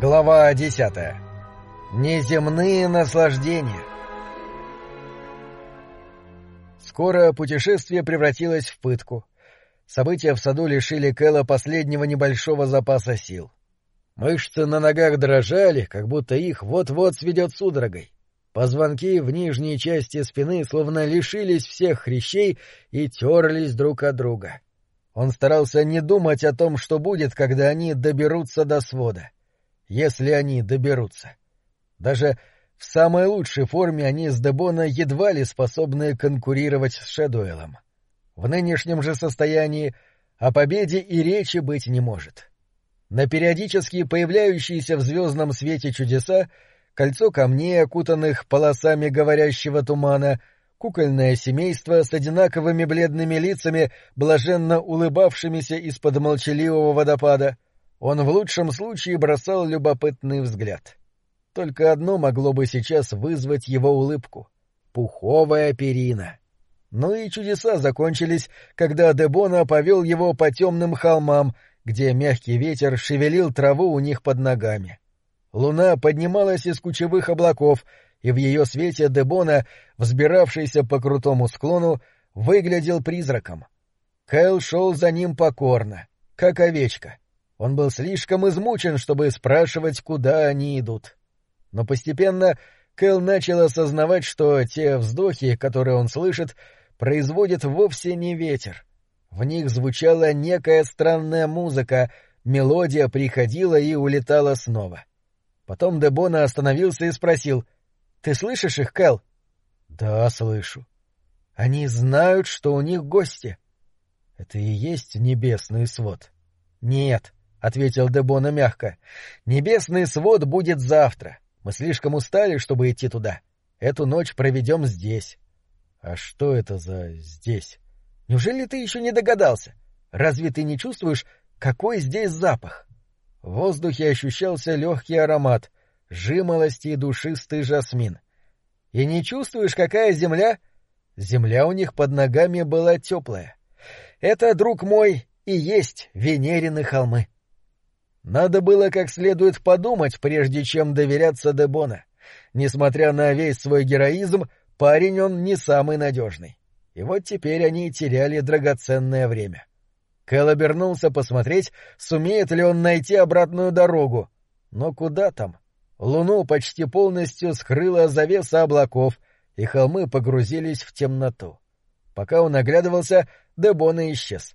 Глава десятая. Неземные наслаждения. Скоро путешествие превратилось в пытку. События в саду лишили Кэла последнего небольшого запаса сил. Мышцы на ногах дрожали, как будто их вот-вот сведет судорогой. Позвонки в нижней части спины словно лишились всех хрящей и терлись друг от друга. Он старался не думать о том, что будет, когда они доберутся до свода. Если они доберутся. Даже в самой лучшей форме они с Дебона едва ли способны конкурировать с Шэдуэлом. В нынешнем же состоянии о победе и речи быть не может. На периодически появляющиеся в звездном свете чудеса кольцо камней, окутанных полосами говорящего тумана, кукольное семейство с одинаковыми бледными лицами, блаженно улыбавшимися из-под молчаливого водопада. Он в лучшем случае бросал любопытный взгляд. Только одно могло бы сейчас вызвать его улыбку — пуховая перина. Ну и чудеса закончились, когда Дебона повел его по темным холмам, где мягкий ветер шевелил траву у них под ногами. Луна поднималась из кучевых облаков, и в ее свете Дебона, взбиравшийся по крутому склону, выглядел призраком. Кэл шел за ним покорно, как овечка. Он был слишком измучен, чтобы спрашивать, куда они идут. Но постепенно Кэл начал осознавать, что те вздохи, которые он слышит, производит вовсе не ветер. В них звучала некая странная музыка, мелодия приходила и улетала снова. Потом Дебона остановился и спросил, «Ты слышишь их, Кэл?» «Да, слышу. Они знают, что у них гости». «Это и есть небесный свод?» «Нет», — ответил Дебона мягко, — «небесный свод будет завтра. Мы слишком устали, чтобы идти туда. Эту ночь проведем здесь». «А что это за здесь?» «Неужели ты еще не догадался? Разве ты не чувствуешь, какой здесь запах?» В воздухе ощущался легкий аромат, жимолости и душистый жасмин. И не чувствуешь, какая земля? Земля у них под ногами была теплая. Это, друг мой, и есть Венерины холмы. Надо было как следует подумать, прежде чем доверяться Дебона. Несмотря на весь свой героизм, парень он не самый надежный. И вот теперь они теряли драгоценное время. Кэл обернулся посмотреть, сумеет ли он найти обратную дорогу. Но куда там? Луну почти полностью скрыла завеса облаков, и холмы погрузились в темноту. Пока он оглядывался, Дебона исчез.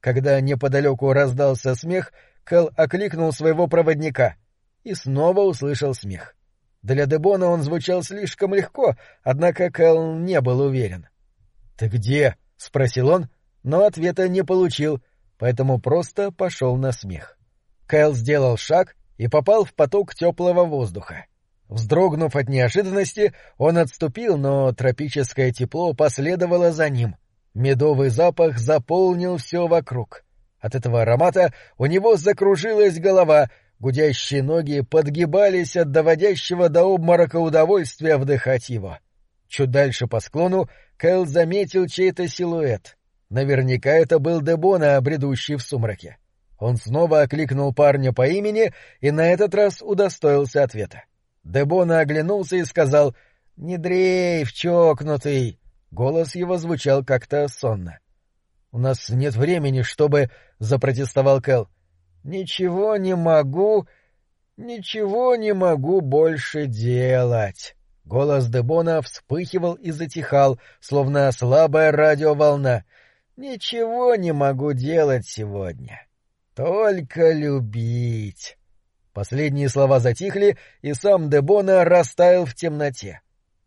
Когда неподалеку раздался смех, Кэл окликнул своего проводника и снова услышал смех. Для Дебона он звучал слишком легко, однако Кэл не был уверен. — Ты где? — спросил он, но ответа не получил — поэтому просто пошел на смех. Кайл сделал шаг и попал в поток теплого воздуха. Вздрогнув от неожиданности, он отступил, но тропическое тепло последовало за ним. Медовый запах заполнил все вокруг. От этого аромата у него закружилась голова, гудящие ноги подгибались от доводящего до обморока удовольствия вдыхать его. Чуть дальше по склону Кэл заметил чей-то силуэт. Наверняка это был Дебона, бредущий в сумраке. Он снова окликнул парня по имени и на этот раз удостоился ответа. Дебона оглянулся и сказал «Не дрейф, чокнутый!» Голос его звучал как-то сонно. «У нас нет времени, чтобы...» — запротестовал Кэл. «Ничего не могу... ничего не могу больше делать». Голос Дебона вспыхивал и затихал, словно слабая радиоволна. Ничего не могу делать сегодня. Только любить. Последние слова затихли, и сам Дебона растаял в темноте.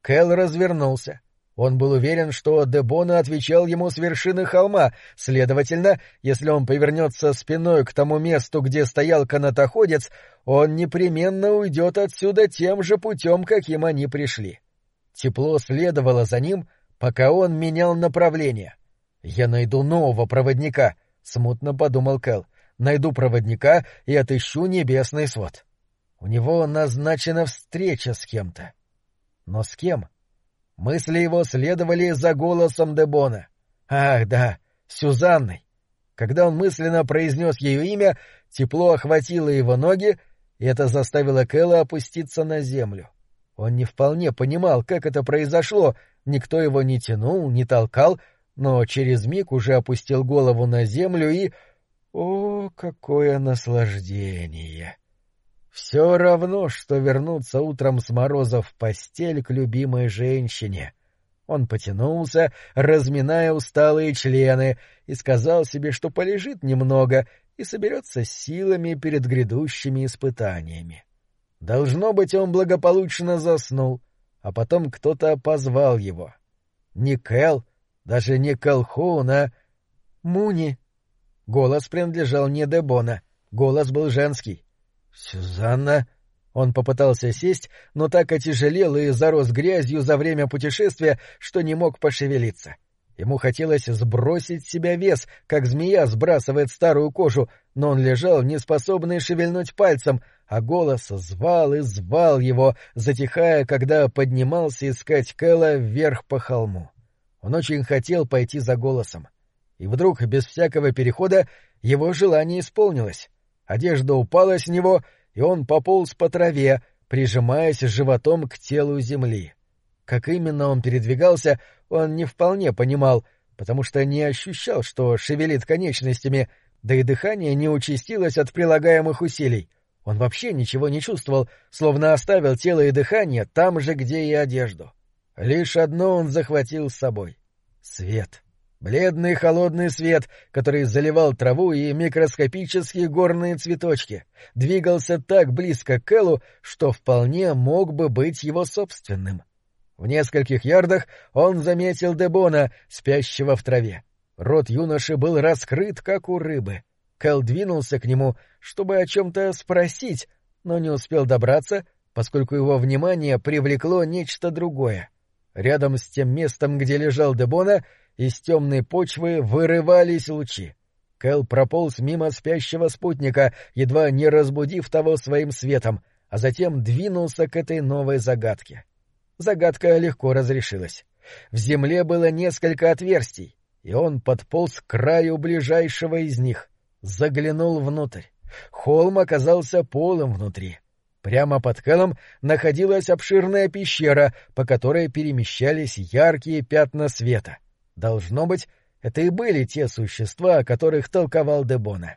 Кэл развернулся. Он был уверен, что Дебона отвечал ему с вершины холма, следовательно, если он повернется спиной к тому месту, где стоял канатоходец, он непременно уйдет отсюда тем же путем, каким они пришли. Тепло следовало за ним, пока он менял направление — «Я найду нового проводника», — смутно подумал Кэл. «Найду проводника и отыщу небесный свод». У него назначена встреча с кем-то. Но с кем? Мысли его следовали за голосом Дебона. Ах, да, Сюзанной. Когда он мысленно произнес ее имя, тепло охватило его ноги, и это заставило Кэлла опуститься на землю. Он не вполне понимал, как это произошло, никто его не тянул, не толкал, но через миг уже опустил голову на землю и... О, какое наслаждение! Все равно, что вернуться утром с мороза в постель к любимой женщине. Он потянулся, разминая усталые члены, и сказал себе, что полежит немного и соберется силами перед грядущими испытаниями. Должно быть, он благополучно заснул, а потом кто-то позвал его. Не Кэл, даже не Кэлхун, а Муни. Голос принадлежал не Дебона, голос был женский. «Сюзанна...» Он попытался сесть, но так отяжелел и зарос грязью за время путешествия, что не мог пошевелиться. Ему хотелось сбросить с себя вес, как змея сбрасывает старую кожу, но он лежал, неспособный шевельнуть пальцем, а голос звал и звал его, затихая, когда поднимался искать Кэла вверх по холму. Он очень хотел пойти за голосом. И вдруг, без всякого перехода, его желание исполнилось. Одежда упала с него, и он пополз по траве, прижимаясь животом к телу земли. Как именно он передвигался, он не вполне понимал, потому что не ощущал, что шевелит конечностями, да и дыхание не участилось от прилагаемых усилий. Он вообще ничего не чувствовал, словно оставил тело и дыхание там же, где и одежду. Лишь одно он захватил с собой — свет. Бледный холодный свет, который заливал траву и микроскопические горные цветочки, двигался так близко к Эллу, что вполне мог бы быть его собственным. В нескольких ярдах он заметил Дебона, спящего в траве. Рот юноши был раскрыт, как у рыбы. Кэл двинулся к нему, чтобы о чем-то спросить, но не успел добраться, поскольку его внимание привлекло нечто другое. Рядом с тем местом, где лежал Дебона, из темной почвы вырывались лучи. Кэл прополз мимо спящего спутника, едва не разбудив того своим светом, а затем двинулся к этой новой загадке. Загадка легко разрешилась. В земле было несколько отверстий, и он подполз к краю ближайшего из них, заглянул внутрь. Холм оказался полым внутри. Прямо под Кэлом находилась обширная пещера, по которой перемещались яркие пятна света. Должно быть, это и были те существа, о которых толковал Дебона.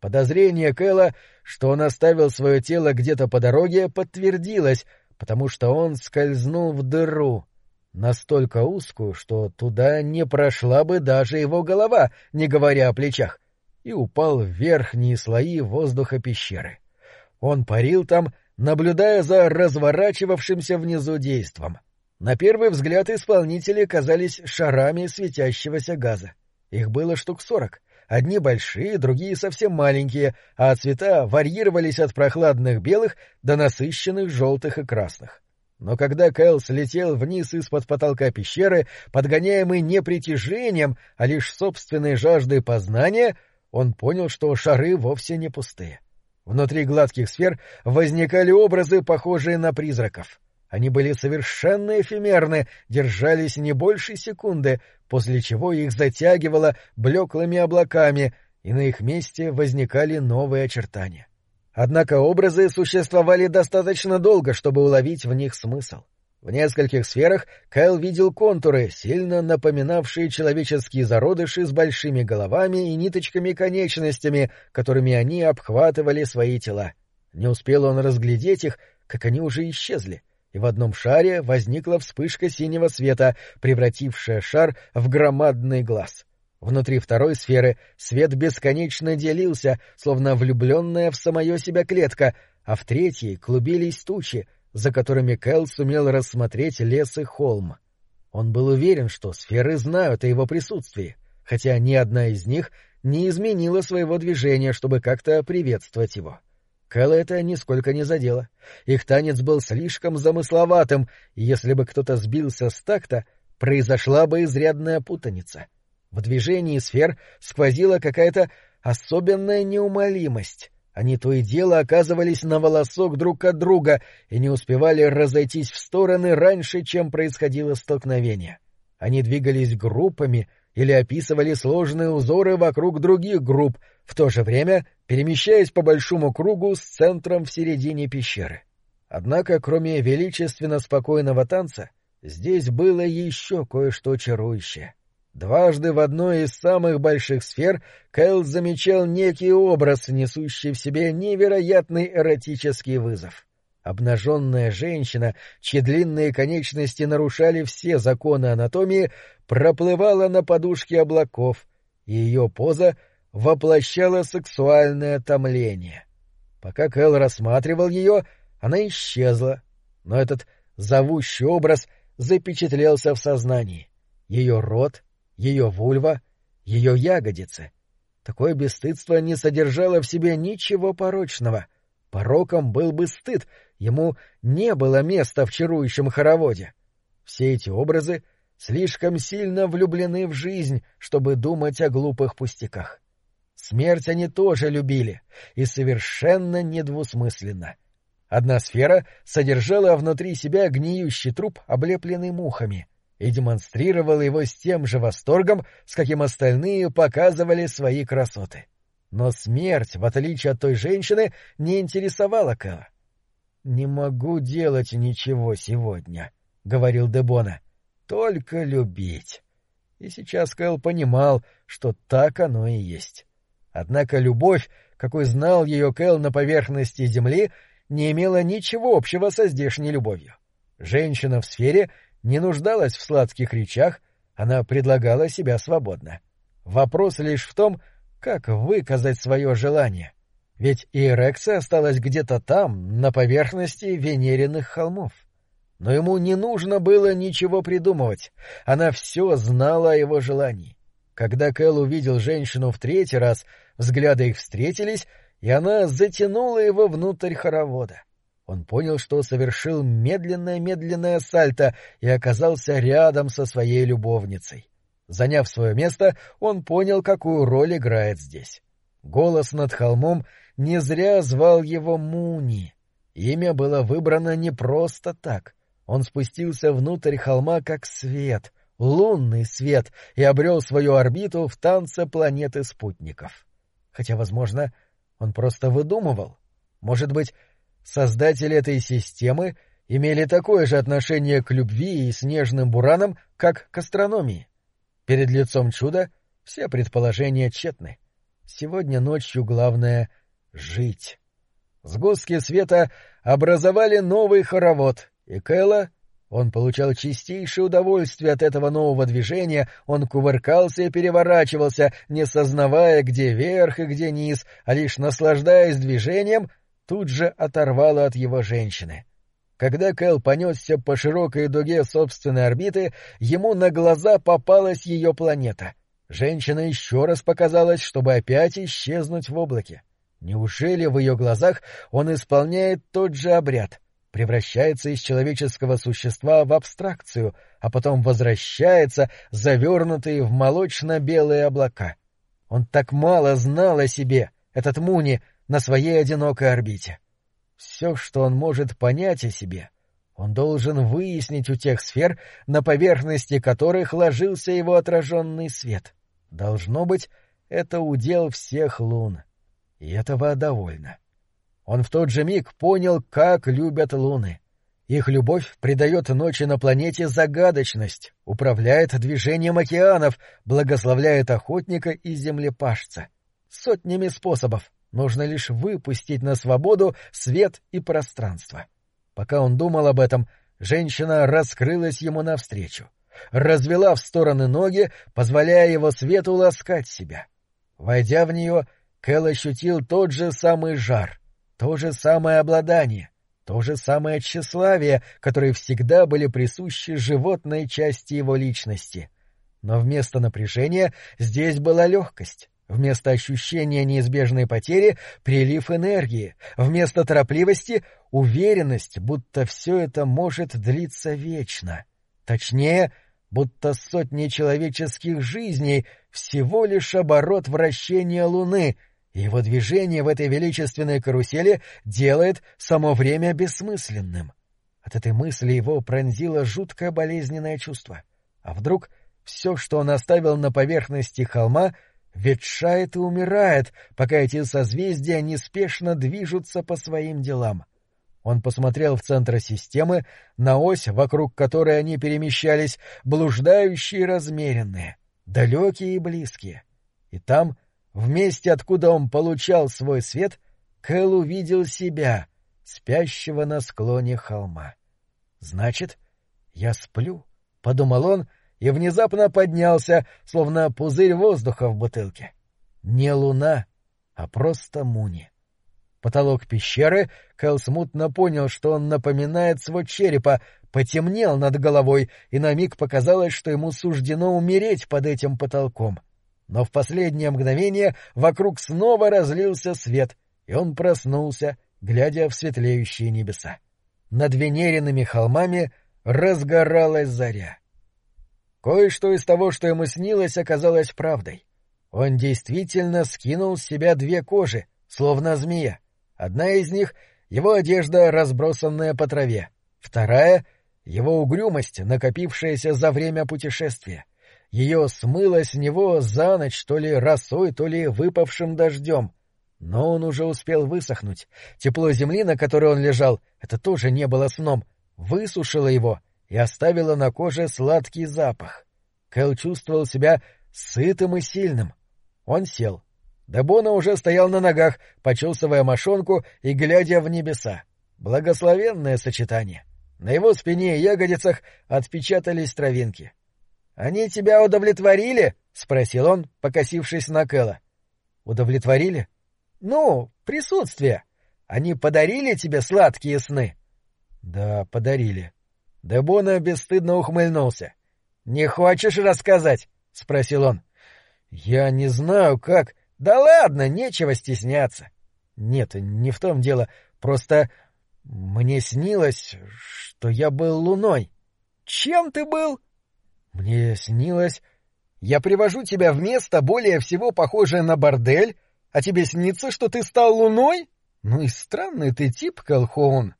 Подозрение Кэла, что он оставил свое тело где-то по дороге, подтвердилось, потому что он скользнул в дыру, настолько узкую, что туда не прошла бы даже его голова, не говоря о плечах, и упал в верхние слои воздуха пещеры. Он парил там, наблюдая за разворачивавшимся внизу действом — на первый взгляд исполнители казались шарами светящегося газа. Их было штук сорок. Одни большие, другие совсем маленькие, а цвета варьировались от прохладных белых до насыщенных желтых и красных. Но когда Кэл слетел вниз из-под потолка пещеры, подгоняемый не притяжением, а лишь собственной жаждой познания, он понял, что шары вовсе не пустые. Внутри гладких сфер возникали образы, похожие на призраков. Они были совершенно эфемерны, держались не больше секунды, после чего их затягивало блеклыми облаками, и на их месте возникали новые очертания. Однако образы существовали достаточно долго, чтобы уловить в них смысл. В нескольких сферах Кайл видел контуры, сильно напоминавшие человеческие зародыши с большими головами и ниточками-конечностями, которыми они обхватывали свои тела. Не успел он разглядеть их, как они уже исчезли — и в одном шаре возникла вспышка синего света, превратившая шар в громадный глаз. Внутри второй сферы свет бесконечно делился, словно влюбленная в самое себя клетка, а в третьей клубились тучи, за которыми Кэл сумел рассмотреть лес и холм. Он был уверен, что сферы знают о его присутствии, хотя ни одна из них не изменила своего движения, чтобы как-то приветствовать его. — Кэлла это нисколько не задело. Их танец был слишком замысловатым, и если бы кто-то сбился с такта, произошла бы изрядная путаница. В движении сфер сквозила какая-то особенная неумолимость. Они то и дело оказывались на волосок друг от друга и не успевали разойтись в стороны раньше, чем происходило столкновение. Они двигались группами или описывали сложные узоры вокруг других групп, в то же время перемещаясь по большому кругу с центром в середине пещеры. Однако, кроме величественно спокойного танца, здесь было еще кое-что чарующее. Дважды в одной из самых больших сфер Кэл замечал некий образ, несущий в себе невероятный эротический вызов. Обнаженная женщина, чьи длинные конечности нарушали все законы анатомии, проплывала на подушке облаков, и ее поза воплощала сексуальное томление. Пока Кэл рассматривал ее, она исчезла, но этот зовущий образ запечатлелся в сознании. Ее рот, ее вульва, ее ягодицы. Такое бесстыдство не содержало в себе ничего порочного. Пороком был бы стыд, ему не было места в чарующем хороводе. Все эти образы слишком сильно влюблены в жизнь, чтобы думать о глупых пустяках. Смерть они тоже любили, и совершенно недвусмысленно. Одна сфера содержала внутри себя гниющий труп, облепленный мухами, и демонстрировала его с тем же восторгом, с каким остальные показывали свои красоты. Но смерть, в отличие от той женщины, не интересовала Кэла. — Не могу делать ничего сегодня, — говорил Дебона. — Только любить. И сейчас Кэл понимал, что так оно и есть. Однако любовь, какой знал ее Кэл на поверхности земли, не имела ничего общего со здешней любовью. Женщина в сфере не нуждалась в сладких речах, она предлагала себя свободно. Вопрос лишь в том, как выказать свое желание. Ведь и Эрекция осталась где-то там, на поверхности Венериных холмов. Но ему не нужно было ничего придумывать, она все знала о его желании. Когда Кэл увидел женщину в третий раз, взгляды их встретились, и она затянула его внутрь хоровода. Он понял, что совершил медленное-медленное сальто и оказался рядом со своей любовницей. Заняв свое место, он понял, какую роль играет здесь. Голос над холмом не зря звал его Муни. Имя было выбрано не просто так. Он спустился внутрь холма как свет, лунный свет, и обрел свою орбиту в танце планеты спутников. Хотя, возможно, он просто выдумывал. Может быть, создатели этой системы имели такое же отношение к любви и снежным буранам, как к астрономии. Перед лицом чуда все предположения тщетны. Сегодня ночью главное — жить. Сгустки света образовали новый хоровод, и Кэлла он получал чистейшее удовольствие от этого нового движения, он кувыркался и переворачивался, не сознавая, где верх и где низ, а лишь наслаждаясь движением, тут же оторвало от его женщины. Когда Кэл понесся по широкой дуге собственной орбиты, ему на глаза попалась ее планета. Женщина еще раз показалась, чтобы опять исчезнуть в облаке. Неужели в ее глазах он исполняет тот же обряд — превращается из человеческого существа в абстракцию, а потом возвращается, завернутый в молочно-белые облака. Он так мало знал о себе, этот Муни, на своей одинокой орбите. Все, что он может понять о себе, он должен выяснить у тех сфер, на поверхности которых ложился его отраженный свет. Должно быть, это удел всех лун. И этого довольно. — он в тот же миг понял, как любят луны. Их любовь придает ночи на планете загадочность, управляет движением океанов, благословляет охотника и землепашца. Сотнями способов нужно лишь выпустить на свободу свет и пространство. Пока он думал об этом, женщина раскрылась ему навстречу, развела в стороны ноги, позволяя его свету ласкать себя. Войдя в нее, Кэл ощутил тот же самый жар, то же самое обладание, то же самое тщеславие, которые всегда были присущи животной части его личности. Но вместо напряжения здесь была легкость. Вместо ощущения неизбежной потери — прилив энергии, вместо торопливости — уверенность, будто все это может длиться вечно. Точнее, будто сотни человеческих жизней — всего лишь оборот вращения Луны — его движение в этой величественной карусели делает само время бессмысленным. От этой мысли его пронзило жуткое болезненное чувство. А вдруг все, что он оставил на поверхности холма, ветшает и умирает, пока эти созвездия неспешно движутся по своим делам. Он посмотрел в центр системы, на ось, вокруг которой они перемещались, блуждающие и размеренные, далекие и близкие. И там, в месте, откуда он получал свой свет, Кэл увидел себя, спящего на склоне холма. «Значит, я сплю», — подумал он, и внезапно поднялся, словно пузырь воздуха в бутылке. Не луна, а просто муни. Потолок пещеры, Кэл смутно понял, что он напоминает свод черепа, потемнел над головой, и на миг показалось, что ему суждено умереть под этим потолком. Но в последнее мгновение вокруг снова разлился свет, и он проснулся, глядя в светлеющие небеса. Над венериными холмами разгоралась заря. Кое-что из того, что ему снилось, оказалось правдой. Он действительно скинул с себя две кожи, словно змея. Одна из них — его одежда, разбросанная по траве. Вторая — его угрюмость, накопившаяся за время путешествия. Ее смыло с него за ночь то ли росой, то ли выпавшим дождем. Но он уже успел высохнуть. Тепло земли, на которой он лежал, это тоже не было сном, высушило его и оставило на коже сладкий запах. Кэл чувствовал себя сытым и сильным. Он сел. Дебона уже стоял на ногах, почесывая мошонку и глядя в небеса. Благословенное сочетание. На его спине и ягодицах отпечатались травинки. — Они тебя удовлетворили? — спросил он, покосившись на Кэла. — Удовлетворили? — Ну, присутствие. Они подарили тебе сладкие сны? — Да, подарили. Дебона бесстыдно ухмыльнулся. — Не хочешь рассказать? — спросил он. — Я не знаю, как... Да ладно, нечего стесняться. Нет, не в том дело. Просто мне снилось, что я был луной. Чем ты был? Мне снилось... Я привожу тебя в место, более всего похожее на бордель, а тебе снится, что ты стал луной? Ну и странный ты тип, Колхоун.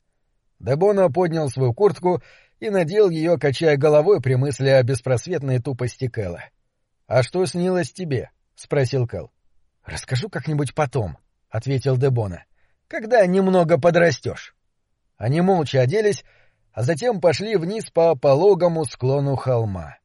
Дебона поднял свою куртку и надел ее, качая головой при мысли о беспросветной тупости Кэла. — А что снилось тебе? — спросил Кэл. — Расскажу как-нибудь потом, — ответил Дебона, — когда немного подрастешь. Они молча оделись, а затем пошли вниз по пологому склону холма.